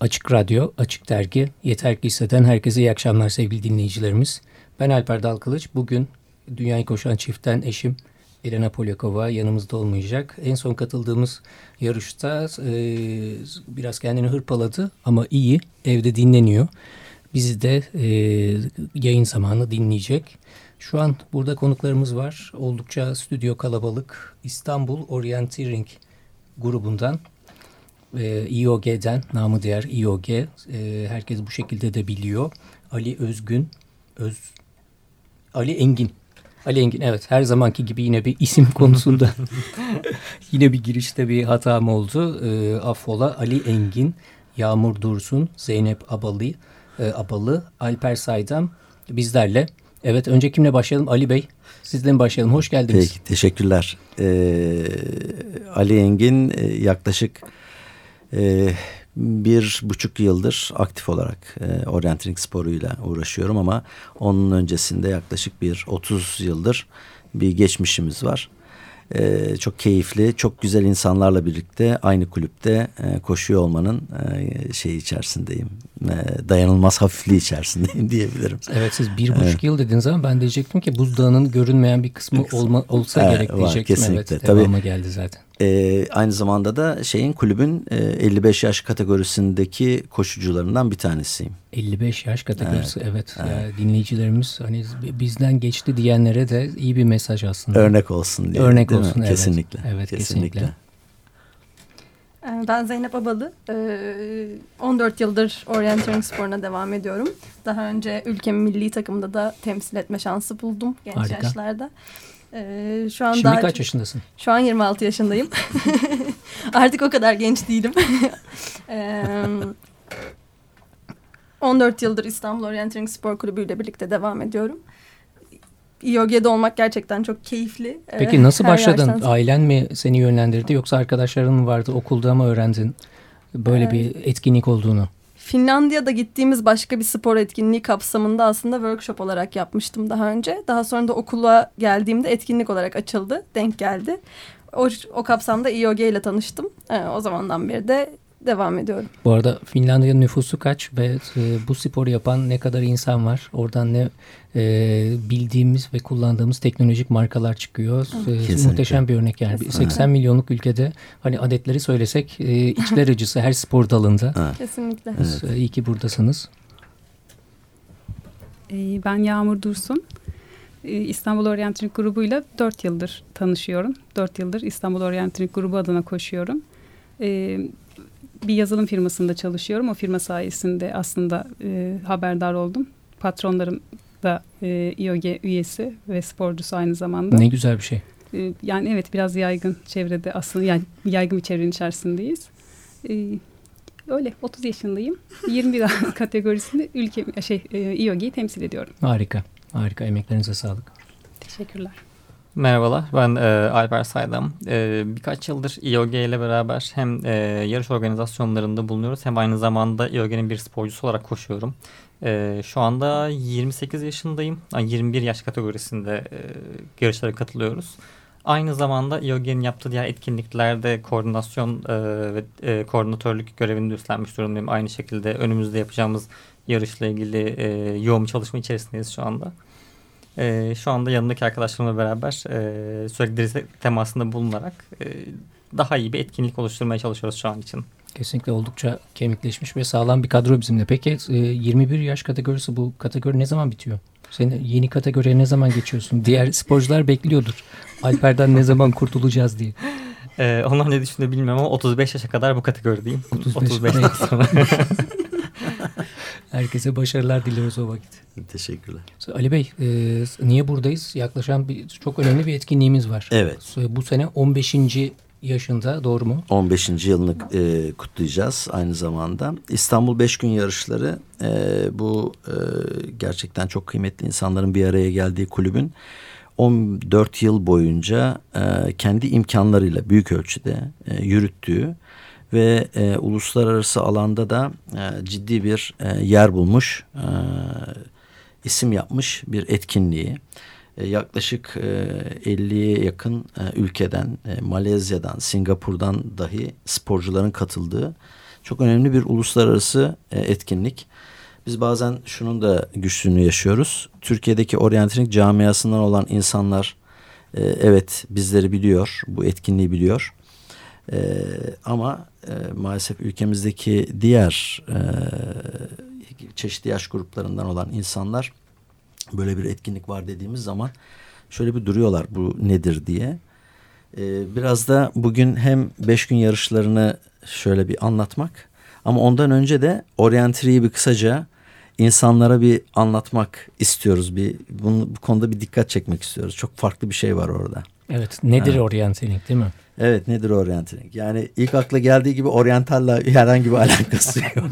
Açık Radyo, Açık Dergi, Yeter Ki Hisseden herkese iyi akşamlar sevgili dinleyicilerimiz. Ben Alper Dalkılıç. Bugün Dünyayı Koşan Çift'ten eşim Elena Polyakova yanımızda olmayacak. En son katıldığımız yarışta e, biraz kendini hırpaladı ama iyi, evde dinleniyor. Bizi de e, yayın zamanı dinleyecek. Şu an burada konuklarımız var. Oldukça stüdyo kalabalık. İstanbul Orienteering grubundan e, İOG'den namı diğer İOG e, herkes bu şekilde de biliyor. Ali Özgün Öz Ali Engin Ali Engin evet her zamanki gibi yine bir isim konusunda yine bir girişte bir hatam oldu. E, affola Ali Engin, Yağmur Dursun, Zeynep Abalı, e, Abalı, Alper Saydam bizlerle. Evet önce kimle başlayalım? Ali Bey sizle mi başlayalım? Hoş geldiniz. Peki teşekkürler. Ee, Ali Engin e, yaklaşık e, bir buçuk yıldır aktif olarak e, orienteering sporuyla uğraşıyorum ama onun öncesinde yaklaşık bir 30 yıldır bir geçmişimiz var. Ee, çok keyifli, çok güzel insanlarla birlikte aynı kulüpte e, koşuyor olmanın e, şeyi içerisindeyim. E, dayanılmaz hafifliği içerisindeyim diyebilirim. Evet siz bir buçuk evet. yıl dediniz ama ben diyecektim ki buzdağının görünmeyen bir kısmı olma, olsa evet, gerek diyecektim. Var, kesinlikle. Evet, devamı Tabii, geldi zaten. E, aynı zamanda da şeyin kulübün e, 55 yaş kategorisindeki koşucularından bir tanesiyim. 55 yaş kategorisi evet. evet. evet. Yani dinleyicilerimiz hani bizden geçti diyenlere de iyi bir mesaj aslında. Örnek olsun diye. Örnek olsun evet. Kesinlikle. Evet kesinlikle. kesinlikle. Ben Zeynep Abalı. 14 ee, yıldır orienteering sporuna devam ediyorum. Daha önce ülkemin milli takımında da temsil etme şansı buldum genç Harika. yaşlarda. Ee, şu an Şimdi daha kaç yaşındasın? Şu an 26 yaşındayım. Artık o kadar genç değilim. ee, 14 yıldır İstanbul Orienteering Spor Kulübü ile birlikte devam ediyorum. İOG'de olmak gerçekten çok keyifli. Peki nasıl Her başladın? Yaştan... Ailen mi seni yönlendirdi yoksa arkadaşların mı vardı okulda mı öğrendin böyle ee, bir etkinlik olduğunu? Finlandiya'da gittiğimiz başka bir spor etkinliği kapsamında aslında workshop olarak yapmıştım daha önce. Daha sonra da okula geldiğimde etkinlik olarak açıldı, denk geldi. O, o kapsamda IOG ile tanıştım. Ee, o zamandan beri de devam ediyorum. Bu arada Finlandiya'nın nüfusu kaç ve e, bu sporu yapan ne kadar insan var? Oradan ne e, bildiğimiz ve kullandığımız teknolojik markalar çıkıyor. E, muhteşem bir örnek yani. Kesinlikle. 80 milyonluk ülkede hani adetleri söylesek e, içler acısı her spor dalında. Kesinlikle. Evet. E, iyi ki buradasınız. E, ben Yağmur Dursun. E, İstanbul Orientering grubuyla 4 yıldır tanışıyorum. 4 yıldır İstanbul Orientering grubu adına koşuyorum. Bir yazılım firmasında çalışıyorum. O firma sayesinde aslında e, haberdar oldum. Patronlarım da e, İOG üyesi ve sporcusu aynı zamanda. Ne güzel bir şey. E, yani evet biraz yaygın çevrede aslında yani yaygın bir çevrenin içerisindeyiz. E, öyle 30 yaşındayım. 21 kategorisinde ülke şey e, İOG'yi temsil ediyorum. Harika. Harika. Emeklerinize sağlık. Teşekkürler. Merhabalar, ben e, Alper Saydam. E, birkaç yıldır IOG ile beraber hem e, yarış organizasyonlarında bulunuyoruz hem aynı zamanda IOG'nin bir sporcusu olarak koşuyorum. E, şu anda 28 yaşındayım. Yani 21 yaş kategorisinde e, yarışlara katılıyoruz. Aynı zamanda IOG'nin yaptığı diğer etkinliklerde koordinasyon e, ve e, koordinatörlük görevini üstlenmiş durumdayım. Aynı şekilde önümüzde yapacağımız yarışla ilgili e, yoğun çalışma içerisindeyiz şu anda. E, şu anda yanındaki arkadaşlarımla beraber e, sürekli temasında bulunarak e, daha iyi bir etkinlik oluşturmaya çalışıyoruz şu an için. Kesinlikle oldukça kemikleşmiş ve sağlam bir kadro bizimle. Peki e, 21 yaş kategorisi bu kategori ne zaman bitiyor? Sen yeni kategoriye ne zaman geçiyorsun? Diğer sporcular bekliyordur. Alper'den ne zaman kurtulacağız diye. Ee, onlar ne düşündüğünü bilmiyorum ama 35 yaşa kadar bu kategorideyim. 35. 35 sonra. Herkese başarılar diliyoruz o vakit. Teşekkürler. Ali Bey, e, niye buradayız? Yaklaşan bir, çok önemli bir etkinliğimiz var. Evet. Bu sene 15. yaşında doğru mu? 15. yılını e, kutlayacağız aynı zamanda. İstanbul Beş Gün Yarışları e, bu e, gerçekten çok kıymetli insanların bir araya geldiği kulübün 14 yıl boyunca e, kendi imkanlarıyla büyük ölçüde e, yürüttüğü ve e, uluslararası alanda da e, ciddi bir e, yer bulmuş, e, isim yapmış bir etkinliği. E, yaklaşık e, 50'ye yakın e, ülkeden, e, Malezya'dan, Singapur'dan dahi sporcuların katıldığı çok önemli bir uluslararası e, etkinlik. Biz bazen şunun da güçlüğünü yaşıyoruz. Türkiye'deki oryantilik camiasından olan insanlar e, evet bizleri biliyor, bu etkinliği biliyor. E, ama e, maalesef ülkemizdeki diğer e, çeşitli yaş gruplarından olan insanlar böyle bir etkinlik var dediğimiz zaman şöyle bir duruyorlar bu nedir diye. Ee, biraz da bugün hem beş gün yarışlarını şöyle bir anlatmak ama ondan önce de oryantriyi bir kısaca insanlara bir anlatmak istiyoruz. Bir bunu, bu konuda bir dikkat çekmek istiyoruz. Çok farklı bir şey var orada. Evet. Nedir evet. oryantilik değil mi? Evet nedir oryantilik? Yani ilk akla geldiği gibi oryantalla herhangi bir alakası yok.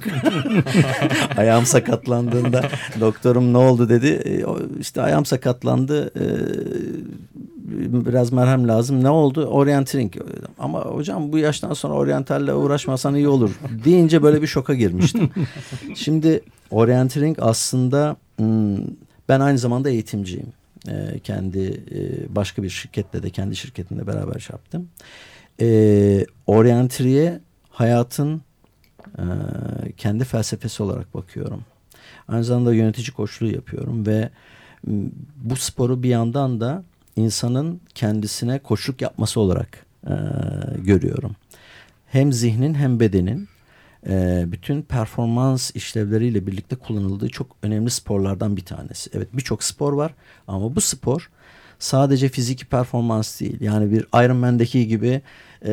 ayağım sakatlandığında doktorum ne oldu dedi. E, işte ayağım sakatlandı. E, biraz merhem lazım. Ne oldu? Orientering. Ama hocam bu yaştan sonra oryantalle uğraşmasan iyi olur. Deyince böyle bir şoka girmiştim. Şimdi orientering aslında hmm, ben aynı zamanda eğitimciyim. E, kendi e, başka bir şirkette de kendi şirketimde beraber şey yaptım. E, oryantriye hayatın e, kendi felsefesi olarak bakıyorum. Aynı zamanda yönetici koçluğu yapıyorum ve bu sporu bir yandan da insanın kendisine koçluk yapması olarak e, görüyorum. Hem zihnin hem bedenin e, bütün performans işlevleriyle birlikte kullanıldığı çok önemli sporlardan bir tanesi. Evet birçok spor var ama bu spor sadece fiziki performans değil. Yani bir Iron Man'deki gibi e,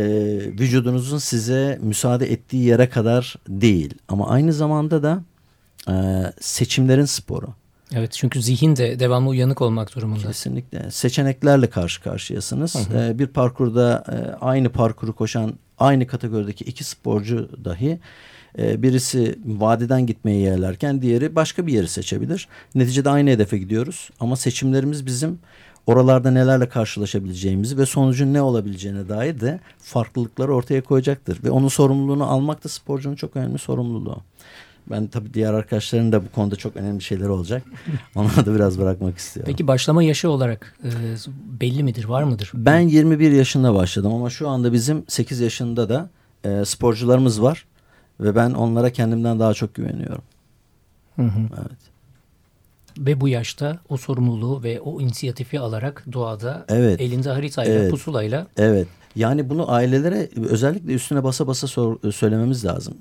vücudunuzun size müsaade ettiği yere kadar değil. Ama aynı zamanda da e, seçimlerin sporu. Evet çünkü zihin de devamlı uyanık olmak durumunda. Kesinlikle. Seçeneklerle karşı karşıyasınız. Hı hı. Ee, bir parkurda e, aynı parkuru koşan aynı kategorideki iki sporcu dahi e, birisi vadiden gitmeyi yerlerken diğeri başka bir yeri seçebilir. Neticede aynı hedefe gidiyoruz ama seçimlerimiz bizim oralarda nelerle karşılaşabileceğimizi ve sonucun ne olabileceğine dair de farklılıkları ortaya koyacaktır. Ve onun sorumluluğunu almak da sporcunun çok önemli sorumluluğu. Ben tabii diğer arkadaşların da bu konuda çok önemli şeyler olacak. Onları da biraz bırakmak istiyorum. Peki başlama yaşı olarak e, belli midir, var mıdır? Ben 21 yaşında başladım ama şu anda bizim 8 yaşında da e, sporcularımız var. Ve ben onlara kendimden daha çok güveniyorum. Hı hı. Evet. Ve bu yaşta o sorumluluğu ve o inisiyatifi alarak doğada evet. elinde haritayla, evet. pusulayla evet. Yani bunu ailelere özellikle üstüne basa basa sor, söylememiz lazım.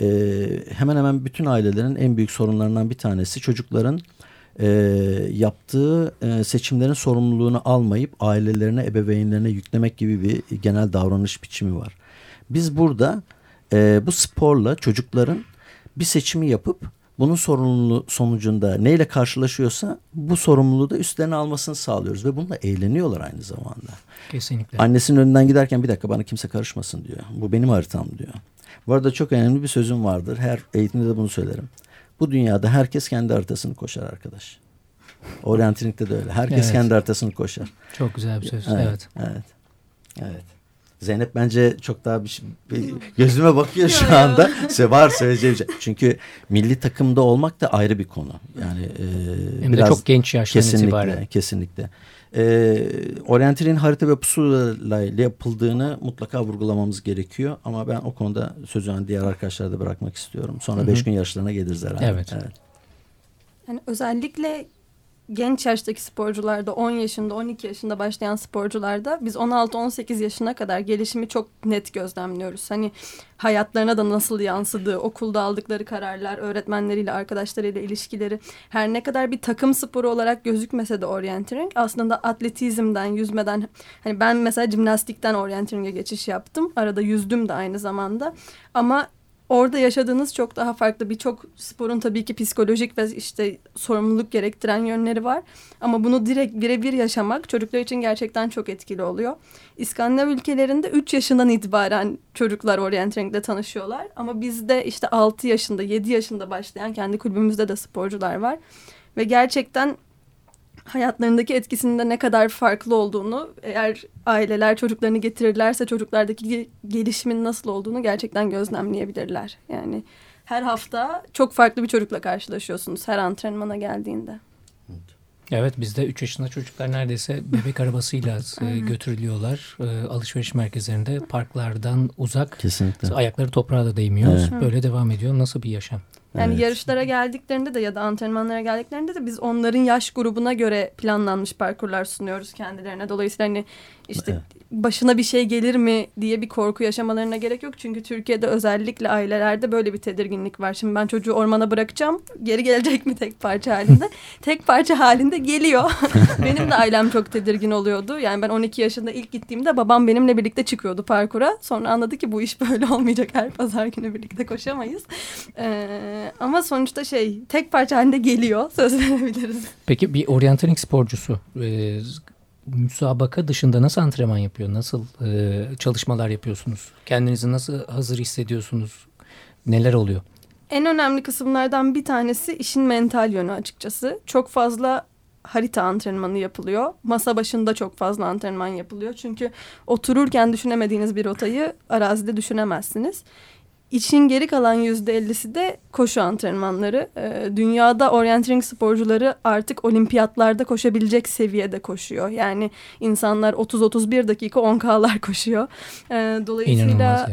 Ee, hemen hemen bütün ailelerin en büyük sorunlarından bir tanesi çocukların e, yaptığı e, seçimlerin sorumluluğunu almayıp ailelerine, ebeveynlerine yüklemek gibi bir genel davranış biçimi var. Biz burada e, bu sporla çocukların bir seçimi yapıp bunun sorumluluğu sonucunda neyle karşılaşıyorsa bu sorumluluğu da üstlerine almasını sağlıyoruz ve bununla eğleniyorlar aynı zamanda. Kesinlikle. Annesinin önünden giderken bir dakika bana kimse karışmasın diyor. Bu benim haritam diyor. Bu arada çok önemli bir sözüm vardır. Her eğitimde de bunu söylerim. Bu dünyada herkes kendi haritasını koşar arkadaş. Oryantilikte de öyle. Herkes evet. kendi haritasını koşar. Çok güzel bir söz. Evet. Evet. Evet. evet. Zeynep bence çok daha bir, şey, bir gözüme bakıyor şu anda. var söyleyeceğim şey. Çünkü milli takımda olmak da ayrı bir konu. Yani e, Hem biraz de çok genç yaştan kesinlikle, itibaren. Kesinlikle. E, Oriental'in harita ve pusula ile yapıldığını mutlaka vurgulamamız gerekiyor. Ama ben o konuda sözü hani diğer arkadaşlara da bırakmak istiyorum. Sonra Hı -hı. beş gün yarışlarına geliriz herhalde. Evet. evet. Yani özellikle genç yaştaki sporcularda 10 yaşında 12 yaşında başlayan sporcularda biz 16-18 yaşına kadar gelişimi çok net gözlemliyoruz. Hani hayatlarına da nasıl yansıdığı, okulda aldıkları kararlar, öğretmenleriyle, arkadaşlarıyla ilişkileri her ne kadar bir takım sporu olarak gözükmese de orienteering aslında atletizmden, yüzmeden hani ben mesela jimnastikten orienteering'e geçiş yaptım. Arada yüzdüm de aynı zamanda. Ama orada yaşadığınız çok daha farklı birçok sporun tabii ki psikolojik ve işte sorumluluk gerektiren yönleri var. Ama bunu direkt birebir yaşamak çocuklar için gerçekten çok etkili oluyor. İskandinav ülkelerinde 3 yaşından itibaren çocuklar orienteering'de tanışıyorlar. Ama bizde işte 6 yaşında 7 yaşında başlayan kendi kulübümüzde de sporcular var. Ve gerçekten hayatlarındaki etkisinde ne kadar farklı olduğunu eğer aileler çocuklarını getirirlerse çocuklardaki gelişimin nasıl olduğunu gerçekten gözlemleyebilirler. Yani her hafta çok farklı bir çocukla karşılaşıyorsunuz her antrenmana geldiğinde. Evet bizde 3 yaşında çocuklar neredeyse bebek arabasıyla e, götürülüyorlar. E, alışveriş merkezlerinde parklardan uzak. Kesinlikle. Ayakları toprağa da değmiyor. Evet. Böyle devam ediyor. Nasıl bir yaşam? Yani Evet. yarışlara geldiklerinde de ya da antrenmanlara geldiklerinde de biz onların yaş grubuna göre planlanmış parkurlar sunuyoruz kendilerine. Dolayısıyla hani işte Evet. başına bir şey gelir mi diye bir korku yaşamalarına gerek yok. Çünkü Türkiye'de özellikle ailelerde böyle bir tedirginlik var. Şimdi ben çocuğu ormana bırakacağım. Geri gelecek mi tek parça halinde? tek parça halinde geliyor. benim de ailem çok tedirgin oluyordu. Yani ben 12 yaşında ilk gittiğimde babam benimle birlikte çıkıyordu parkura. Sonra anladı ki bu iş böyle olmayacak. Her pazar günü birlikte koşamayız. Ee, ama sonuçta şey tek parça halinde geliyor. Söz verebiliriz. Peki bir oryantaling sporcusu e, müsabaka dışında nasıl antrenman yapıyor? Nasıl e, çalışmalar yapıyorsunuz? Kendinizi nasıl hazır hissediyorsunuz? Neler oluyor? En önemli kısımlardan bir tanesi işin mental yönü açıkçası. Çok fazla harita antrenmanı yapılıyor. Masa başında çok fazla antrenman yapılıyor. Çünkü otururken düşünemediğiniz bir rotayı arazide düşünemezsiniz. İşin geri kalan yüzde ellisi de koşu antrenmanları. Ee, dünyada orienteering sporcuları artık olimpiyatlarda koşabilecek seviyede koşuyor. Yani insanlar 30-31 dakika 10K'lar koşuyor. Ee, dolayısıyla.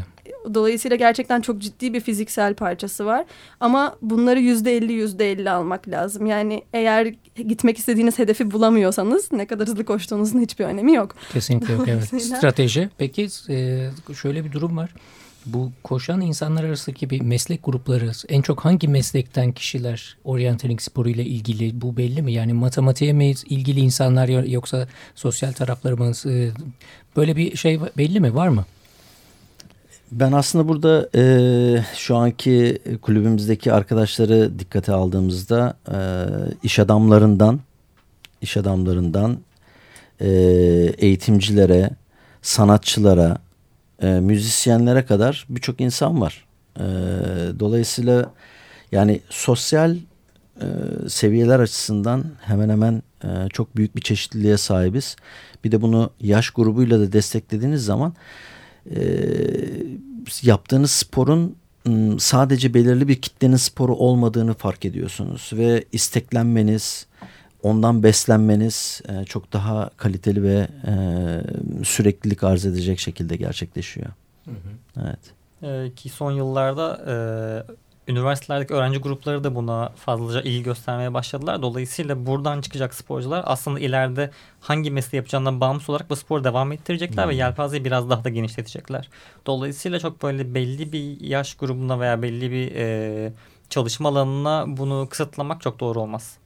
Dolayısıyla gerçekten çok ciddi bir fiziksel parçası var. Ama bunları yüzde elli yüzde elli almak lazım. Yani eğer gitmek istediğiniz hedefi bulamıyorsanız ne kadar hızlı koştuğunuzun hiçbir önemi yok. Kesinlikle yok evet. Strateji. Peki e, şöyle bir durum var. Bu koşan insanlar arasındaki bir meslek grupları en çok hangi meslekten kişiler oryantaling sporu ile ilgili bu belli mi? Yani matematiğe mi ilgili insanlar yo- yoksa sosyal taraflarımız e, böyle bir şey belli mi var mı? Ben aslında burada e, şu anki kulübümüzdeki arkadaşları dikkate aldığımızda e, iş adamlarından, iş adamlarından e, eğitimcilere, sanatçılara, e, müzisyenlere kadar birçok insan var. E, dolayısıyla yani sosyal e, seviyeler açısından hemen hemen e, çok büyük bir çeşitliliğe sahibiz. Bir de bunu yaş grubuyla da desteklediğiniz zaman e, yaptığınız sporun sadece belirli bir kitlenin sporu olmadığını fark ediyorsunuz ve isteklenmeniz, ondan beslenmeniz e, çok daha kaliteli ve e, süreklilik arz edecek şekilde gerçekleşiyor. Evet. Ee, ki son yıllarda e, üniversitelerdeki öğrenci grupları da buna fazlaca ilgi göstermeye başladılar. Dolayısıyla buradan çıkacak sporcular aslında ileride hangi mesleği yapacağından bağımsız olarak bu sporu devam ettirecekler ve Hmm. yelpazeyi biraz daha da genişletecekler. Dolayısıyla çok böyle belli bir yaş grubuna veya belli bir e, çalışma alanına bunu kısıtlamak çok doğru olmaz.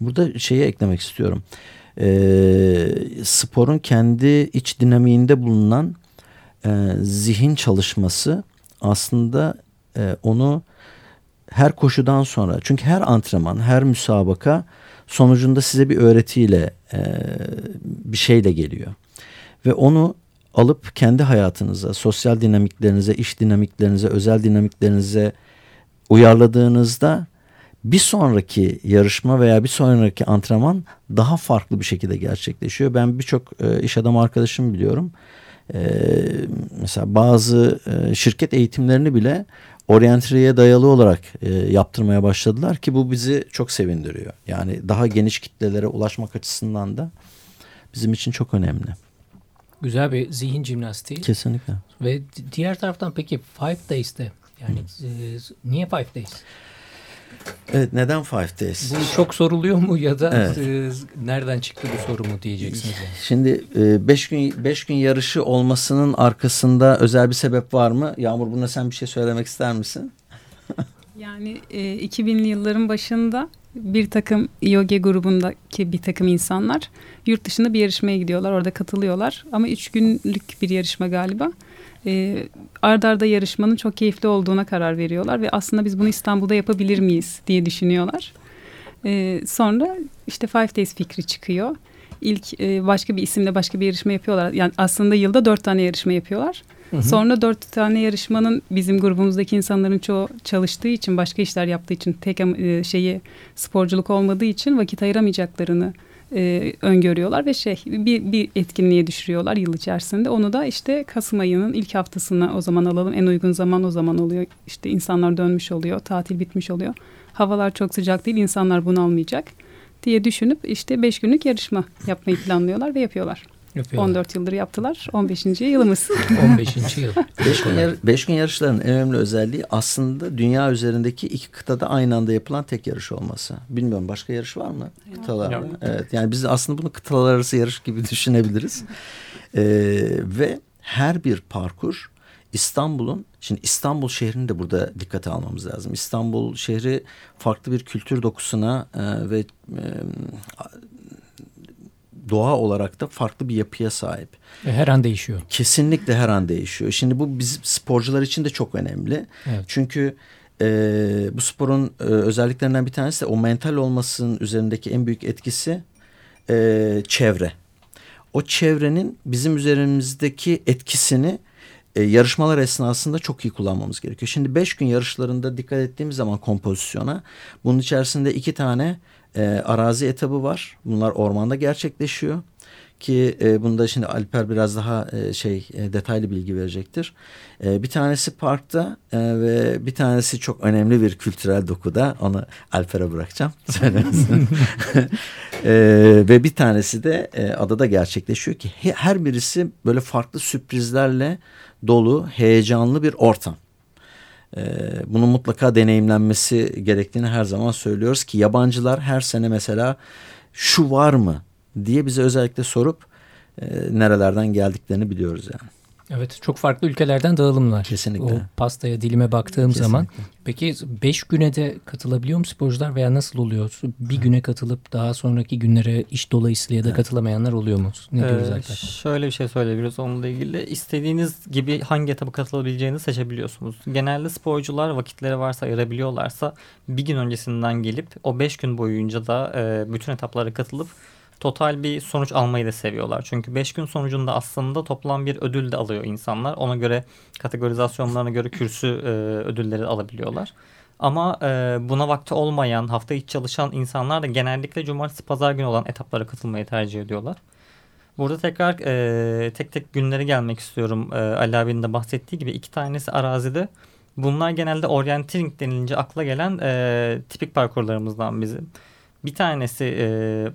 Burada şeyi eklemek istiyorum. Ee, sporun kendi iç dinamiğinde bulunan e, zihin çalışması aslında e, onu her koşudan sonra çünkü her antrenman, her müsabaka sonucunda size bir öğretiyle e, bir şeyle geliyor. Ve onu alıp kendi hayatınıza, sosyal dinamiklerinize, iş dinamiklerinize, özel dinamiklerinize uyarladığınızda bir sonraki yarışma veya bir sonraki antrenman daha farklı bir şekilde gerçekleşiyor. Ben birçok e, iş adamı arkadaşım biliyorum. E, mesela bazı e, şirket eğitimlerini bile oryantriye dayalı olarak e, yaptırmaya başladılar ki bu bizi çok sevindiriyor. Yani daha geniş kitlelere ulaşmak açısından da bizim için çok önemli. Güzel bir zihin jimnastiği. Kesinlikle. Ve di- diğer taraftan peki Five Days'te yani e, niye Five Days? Evet neden Five Days? Bu çok soruluyor mu ya da Evet. e, nereden çıktı bu soru mu diyeceksiniz yani. Şimdi 5 gün beş gün yarışı olmasının arkasında özel bir sebep var mı? Yağmur buna sen bir şey söylemek ister misin? Yani e, 2000'li yılların başında bir takım IOG grubundaki bir takım insanlar yurt dışında bir yarışmaya gidiyorlar. Orada katılıyorlar. Ama üç günlük bir yarışma galiba. E, arda arda yarışmanın çok keyifli olduğuna karar veriyorlar. Ve aslında biz bunu İstanbul'da yapabilir miyiz diye düşünüyorlar. E, sonra işte Five Days fikri çıkıyor. İlk e, başka bir isimle başka bir yarışma yapıyorlar. Yani aslında yılda dört tane yarışma yapıyorlar. Hı hı. Sonra dört tane yarışmanın bizim grubumuzdaki insanların çoğu çalıştığı için, başka işler yaptığı için, tek e, şeyi sporculuk olmadığı için vakit ayıramayacaklarını e, öngörüyorlar ve şey bir, bir etkinliğe düşürüyorlar yıl içerisinde. Onu da işte Kasım ayının ilk haftasına o zaman alalım. En uygun zaman o zaman oluyor. İşte insanlar dönmüş oluyor, tatil bitmiş oluyor. Havalar çok sıcak değil, insanlar bunu almayacak. diye düşünüp işte 5 günlük yarışma yapmayı planlıyorlar ve yapıyorlar. Yapıyorlar. 14 yıldır yaptılar. 15. yılımız. 15. yıl. Beş gün, yar- beş gün yarışların en önemli özelliği aslında dünya üzerindeki iki kıtada aynı anda yapılan tek yarış olması. Bilmiyorum başka yarış var mı kıtalarda? Yok. Evet yani biz aslında bunu kıtalar arası yarış gibi düşünebiliriz. Ee, ve her bir parkur İstanbul'un şimdi İstanbul şehrini de burada dikkate almamız lazım. İstanbul şehri farklı bir kültür dokusuna e, ve e, doğa olarak da farklı bir yapıya sahip. Ve Her an değişiyor. Kesinlikle her an değişiyor. Şimdi bu bizim sporcular için de çok önemli. Evet. Çünkü e, bu sporun e, özelliklerinden bir tanesi de o mental olmasının üzerindeki en büyük etkisi e, çevre. O çevrenin bizim üzerimizdeki etkisini e, yarışmalar esnasında çok iyi kullanmamız gerekiyor. Şimdi beş gün yarışlarında dikkat ettiğimiz zaman kompozisyona bunun içerisinde iki tane e, arazi etabı var. Bunlar ormanda gerçekleşiyor ki e, bunda şimdi Alper biraz daha e, şey e, detaylı bilgi verecektir. E, bir tanesi parkta e, ve bir tanesi çok önemli bir kültürel dokuda. Onu Alper'e bırakacağım. E, ve bir tanesi de e, adada gerçekleşiyor ki he- her birisi böyle farklı sürprizlerle dolu, heyecanlı bir ortam. Ee, bunun mutlaka deneyimlenmesi gerektiğini her zaman söylüyoruz ki yabancılar her sene mesela şu var mı diye bize özellikle sorup e, nerelerden geldiklerini biliyoruz yani. Evet çok farklı ülkelerden dağılımlar. Kesinlikle. O pastaya dilime baktığım Kesinlikle. zaman. Peki 5 güne de katılabiliyor mu sporcular veya nasıl oluyor? Bir güne katılıp daha sonraki günlere iş dolayısıyla ya da katılamayanlar oluyor mu? Ne diyoruz Ee, Alper? şöyle bir şey söyleyebiliriz onunla ilgili. İstediğiniz gibi hangi etaba katılabileceğinizi seçebiliyorsunuz. Genelde sporcular vakitleri varsa ayırabiliyorlarsa bir gün öncesinden gelip o beş gün boyunca da e, bütün etaplara katılıp total bir sonuç almayı da seviyorlar. Çünkü 5 gün sonucunda aslında toplam bir ödül de alıyor insanlar. Ona göre kategorizasyonlarına göre kürsü e, ödülleri alabiliyorlar. Ama e, buna vakti olmayan, hafta içi çalışan insanlar da genellikle cumartesi pazar günü olan etaplara katılmayı tercih ediyorlar. Burada tekrar e, tek tek günleri gelmek istiyorum. E, Ali abinin de bahsettiği gibi iki tanesi arazide. Bunlar genelde orienteering denilince akla gelen e, tipik parkurlarımızdan bizim. Bir tanesi e,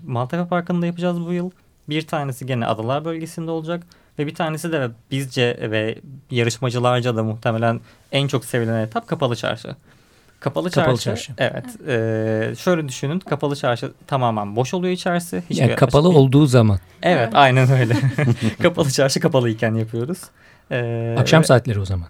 Maltepe Parkı'nda yapacağız bu yıl. Bir tanesi gene Adalar bölgesinde olacak. Ve bir tanesi de bizce ve yarışmacılarca da muhtemelen en çok sevilen etap Kapalı Çarşı. Kapalı, Kapalı çarşı, Çarşı. Evet. e, şöyle düşünün. Kapalı çarşı tamamen boş oluyor içerisi. Hiçbir Yani kapalı açık olduğu zaman. Evet aynen öyle. kapalı çarşı kapalıyken yapıyoruz. Ee, Akşam ve saatleri o zaman.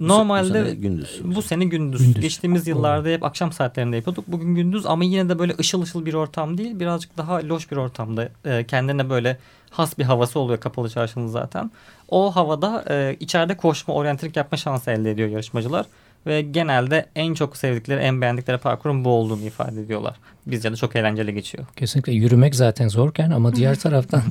Bu Normalde sene gündüz. bu sene gündüz. Gündüz. Geçtiğimiz yıllarda hep akşam saatlerinde yapıyorduk. Bugün gündüz ama yine de böyle ışıl ışıl bir ortam değil. Birazcık daha loş bir ortamda. Ee, kendine böyle has bir havası oluyor kapalı çarşının zaten. O havada e, içeride koşma, oryantilik yapma şansı elde ediyor yarışmacılar. Ve genelde en çok sevdikleri, en beğendikleri parkurun bu olduğunu ifade ediyorlar. Bizce de çok eğlenceli geçiyor. Kesinlikle yürümek zaten zorken ama diğer taraftan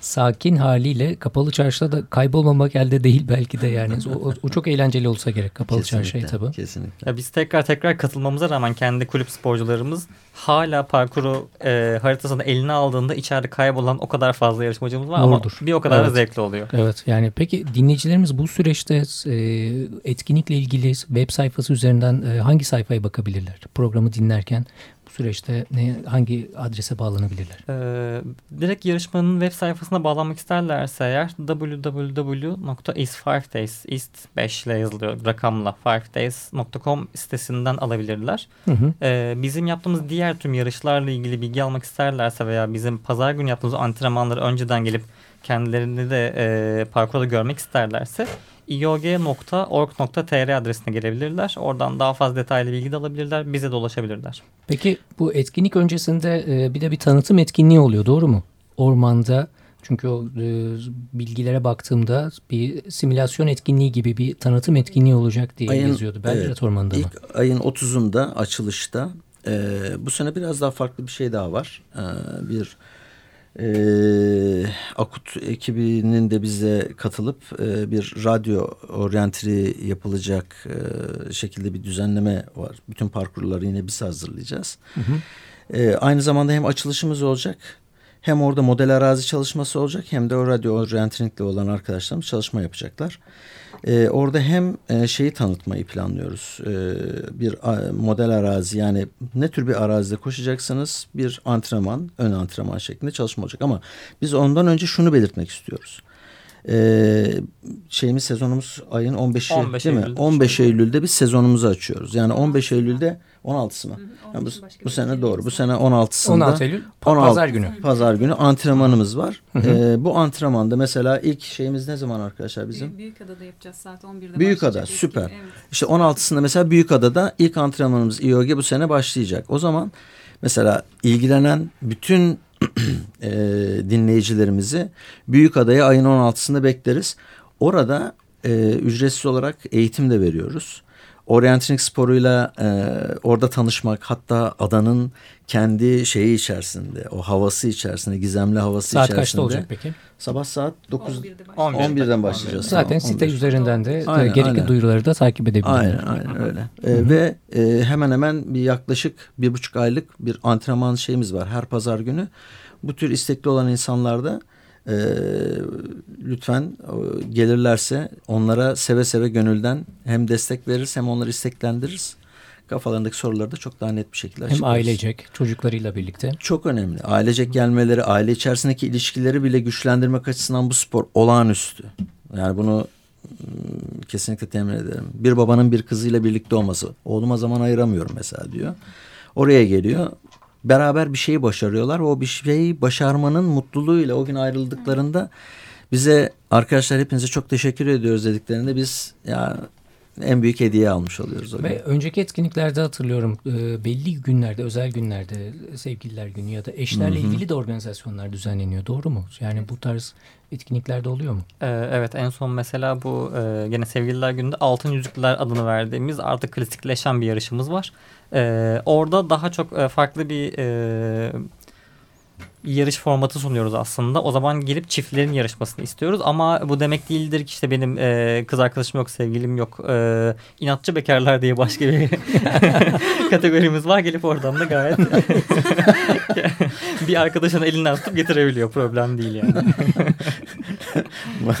sakin haliyle kapalı çarşıda da kaybolmamak elde değil belki de yani. O, o- çok eğlenceli olsa gerek kapalı çarşı Kesinlikle, etabı. Kesinlikle. Ya biz tekrar tekrar katılmamıza rağmen kendi kulüp sporcularımız hala parkuru e, haritasını eline aldığında içeride kaybolan o kadar fazla yarışmacımız var Doğrudur. ama bir o kadar da Evet. zevkli oluyor. Evet yani peki dinleyicilerimiz bu süreçte e, etkinlikle ilgili web sayfası üzerinden e, hangi sayfaya bakabilirler? Programı dinlerken süreçte ne, hangi adrese bağlanabilirler? Ee, direkt yarışmanın web sayfasına bağlanmak isterlerse eğer www.is5days East 5 ile yazılıyor rakamla 5days.com sitesinden alabilirler. Hı hı. Ee, bizim yaptığımız diğer tüm yarışlarla ilgili bilgi almak isterlerse veya bizim pazar günü yaptığımız antrenmanları önceden gelip kendilerini de e, parkurda görmek isterlerse iog.org.tr adresine gelebilirler. Oradan daha fazla detaylı bilgi de alabilirler. Bize de ulaşabilirler. Peki bu etkinlik öncesinde e, bir de bir tanıtım etkinliği oluyor doğru mu? Ormanda çünkü o e, bilgilere baktığımda bir simülasyon etkinliği gibi bir tanıtım etkinliği olacak diye Ayın- yazıyordu. Belgrad evet, Ormanı'nda mı? İlk ayın 30'unda açılışta e, bu sene biraz daha farklı bir şey daha var. E, bir e, Akut ekibinin de bize katılıp e, bir radyo oryantri yapılacak e, şekilde bir düzenleme var. Bütün parkurları yine biz hazırlayacağız. Hı hı. E, aynı zamanda hem açılışımız olacak Hem orada model arazi çalışması olacak hem de o radyo orienteering'le olan arkadaşlarımız çalışma yapacaklar. Ee, orada hem e, şeyi tanıtmayı planlıyoruz. Ee, bir a, model arazi yani ne tür bir arazide koşacaksınız? Bir antrenman, ön antrenman şeklinde çalışma olacak. Ama biz ondan önce şunu belirtmek istiyoruz. Ee, şeyimiz sezonumuz ayın 15'i 15 değil mi? Eylül'de 15 Eylül'de biz sezonumuzu açıyoruz. Yani 15 Eylül'de 16'sı mı? Hı hı, Yani bu, bu sene doğru. Bu sene 16'sında 16 Eylül pa- 16 pazar günü. Pazar günü antrenmanımız var. Hı hı. Ee, bu antrenmanda mesela ilk şeyimiz ne zaman arkadaşlar bizim? Büyük, Büyükada'da yapacağız saat 11'de Büyükada, süper. Evet. İşte 16'sında mesela Büyükada'da ilk antrenmanımız İOG bu sene başlayacak. O zaman mesela ilgilenen bütün e, dinleyicilerimizi Büyükada'ya ayın 16'sında bekleriz. Orada e, ücretsiz olarak eğitim de veriyoruz. Orienteering sporuyla e, orada tanışmak hatta adanın kendi şeyi içerisinde o havası içerisinde gizemli havası Saat içerisinde. kaçta olacak peki? Sabah saat 9 11'de başlayacak. 11'de. 11'den başlayacağız. Zaten Tamam, site 11. üzerinden de Aynen, gerekli aynen. duyuruları da takip edebilirler. Aynen aynen öyle. Ee, ve e, hemen hemen bir yaklaşık bir buçuk aylık bir antrenman şeyimiz var her pazar günü. Bu tür istekli olan insanlar da e, lütfen e, gelirlerse onlara seve seve gönülden hem destek veririz hem onları isteklendiririz. Kafalarındaki soruları da çok daha net bir şekilde Hem açıklarız. ailecek çocuklarıyla birlikte. Çok önemli. Ailecek gelmeleri, aile içerisindeki ilişkileri bile güçlendirmek açısından bu spor olağanüstü. Yani bunu ım, kesinlikle temin ederim. Bir babanın bir kızıyla birlikte olması. Oğluma zaman ayıramıyorum mesela diyor. Oraya geliyor. Beraber bir şeyi başarıyorlar. O bir şeyi başarmanın mutluluğuyla o gün ayrıldıklarında bize arkadaşlar hepinize çok teşekkür ediyoruz dediklerinde biz ya en büyük hediye almış oluyoruz o gün. Ve önceki etkinliklerde hatırlıyorum e, belli günlerde, özel günlerde sevgililer günü ya da eşlerle ilgili de organizasyonlar düzenleniyor. Doğru mu? Yani bu tarz etkinliklerde oluyor mu? Ee, evet en son mesela bu e, gene Sevgililer Günü'nde Altın Yüzükler adını verdiğimiz artık klasikleşen bir yarışımız var. Ee, orada daha çok e, farklı bir e, yarış formatı sunuyoruz aslında. O zaman gelip çiftlerin yarışmasını istiyoruz. Ama bu demek değildir ki işte benim e, kız arkadaşım yok, sevgilim yok. E, inatçı bekarlar diye başka bir kategorimiz var. Gelip oradan da gayet bir arkadaşını elinden tutup getirebiliyor. Problem değil yani.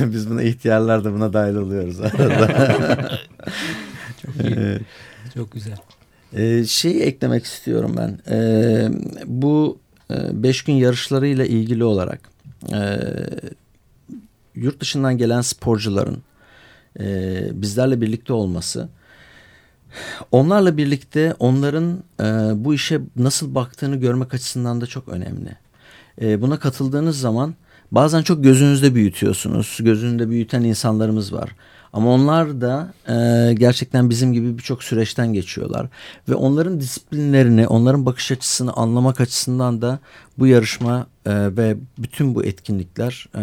Biz buna ihtiyarlar da buna dahil oluyoruz arada. Evet. Çok güzel. Ee, şeyi eklemek istiyorum ben. Ee, bu e, beş gün yarışlarıyla ilgili olarak e, yurt dışından gelen sporcuların e, bizlerle birlikte olması onlarla birlikte onların e, bu işe nasıl baktığını görmek açısından da çok önemli. E, buna katıldığınız zaman bazen çok gözünüzde büyütüyorsunuz. Gözünde büyüten insanlarımız var. Ama onlar da e, gerçekten bizim gibi birçok süreçten geçiyorlar. Ve onların disiplinlerini, onların bakış açısını anlamak açısından da bu yarışma e, ve bütün bu etkinlikler e,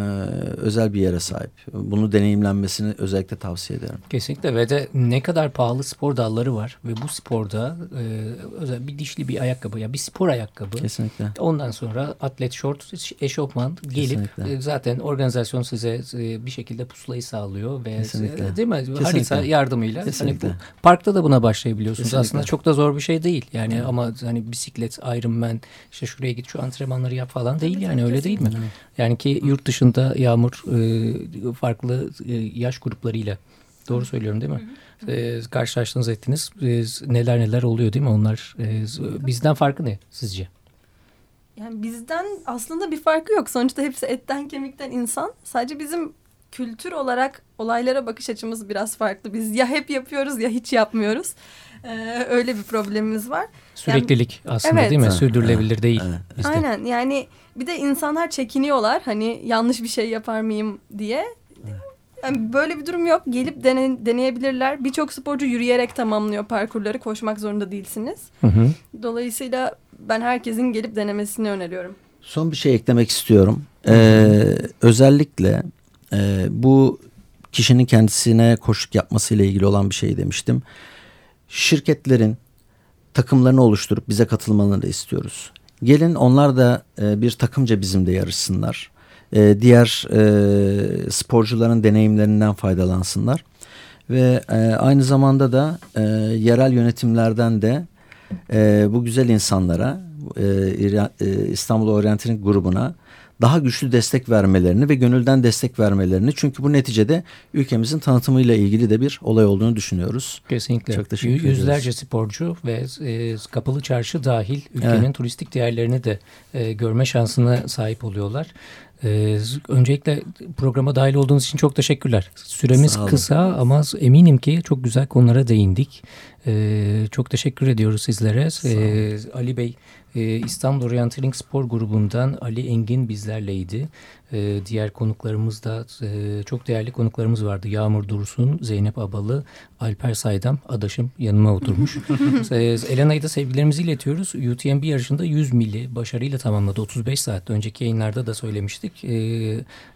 özel bir yere sahip. Bunu deneyimlenmesini özellikle tavsiye ederim. Kesinlikle ve de ne kadar pahalı spor dalları var ve bu sporda e, özel bir dişli bir ayakkabı ya bir spor ayakkabı. Kesinlikle. Ondan sonra atlet şort, eşofman gelip Kesinlikle. e, zaten organizasyon size e, bir şekilde pusulayı sağlıyor ve Kesinlikle. e, değil mi? Kesinlikle. Harita yardımıyla Kesinlikle. hani bu parkta da buna başlayabiliyorsunuz. Kesinlikle. Aslında çok da zor bir şey değil. Yani ama hani bisiklet, Ironman, işte şuraya git şu antrenmanları yap falan değil yani öyle değil mi? Yani ki yurt dışında Yağmur e, farklı e, yaş gruplarıyla doğru söylüyorum değil mi? E, karşılaştınız ettiniz. E, neler neler oluyor değil mi? Onlar e, bizden farkı ne sizce? Yani bizden aslında bir farkı yok. Sonuçta hepsi etten kemikten insan. Sadece bizim kültür olarak olaylara bakış açımız biraz farklı. Biz ya hep yapıyoruz ya hiç yapmıyoruz. Ee, öyle bir problemimiz var. Süreklilik aslında Evet. değil mi? Sürdürülebilir değil. evet. bizde. Aynen yani bir de insanlar çekiniyorlar hani yanlış bir şey yapar mıyım diye. Yani böyle bir durum yok. Gelip dene, deneyebilirler. Birçok sporcu yürüyerek tamamlıyor parkurları. Koşmak zorunda değilsiniz. Hı hı. Dolayısıyla ben herkesin gelip denemesini öneriyorum. Son bir şey eklemek istiyorum. Ee, özellikle e, bu kişinin kendisine koşuk yapmasıyla ilgili olan bir şey demiştim. Şirketlerin takımlarını oluşturup bize katılmalarını istiyoruz. Gelin onlar da e, bir takımca bizimle yarışsınlar. E, diğer e, sporcuların deneyimlerinden faydalansınlar. Ve e, aynı zamanda da e, yerel yönetimlerden de e, bu güzel insanlara e, e, İstanbul Orienteering grubuna daha güçlü destek vermelerini ve gönülden destek vermelerini çünkü bu neticede ülkemizin tanıtımıyla ilgili de bir olay olduğunu düşünüyoruz. Kesinlikle. Çok teşekkür ederiz. Yüzlerce sporcu ve e, kapalı çarşı dahil ülkenin evet. turistik değerlerini de e, görme şansına sahip oluyorlar. Ee, öncelikle programa dahil olduğunuz için çok teşekkürler. Süremiz kısa ama eminim ki çok güzel konulara değindik. Ee, çok teşekkür ediyoruz sizlere. Ee, Ali Bey e, İstanbul Orienteering Spor grubundan Ali Engin bizlerleydi. E, diğer konuklarımız da e, çok değerli konuklarımız vardı. Yağmur Dursun, Zeynep Abalı, Alper Saydam, adaşım yanıma oturmuş. e, Elena'yı da sevgilerimizi iletiyoruz. UTMB yarışında 100 mili başarıyla tamamladı. 35 saat önceki yayınlarda da söylemiştik. E,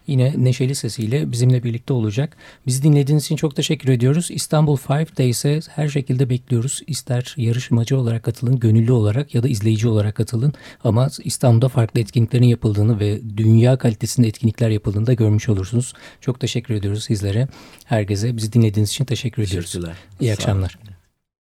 yine neşeli sesiyle bizimle birlikte olacak. Bizi dinlediğiniz için çok teşekkür ediyoruz. İstanbul 5'de ise her şekilde bekliyoruz. İster yarışmacı olarak katılın, gönüllü olarak ya da izleyici olarak katılın. Ama İstanbul'da farklı etkinliklerin yapıldığını ve dünya kalitesinde etkinlikler yapıldığını da görmüş olursunuz. Çok teşekkür ediyoruz sizlere. Herkese bizi dinlediğiniz için teşekkür ediyoruz. İyi akşamlar.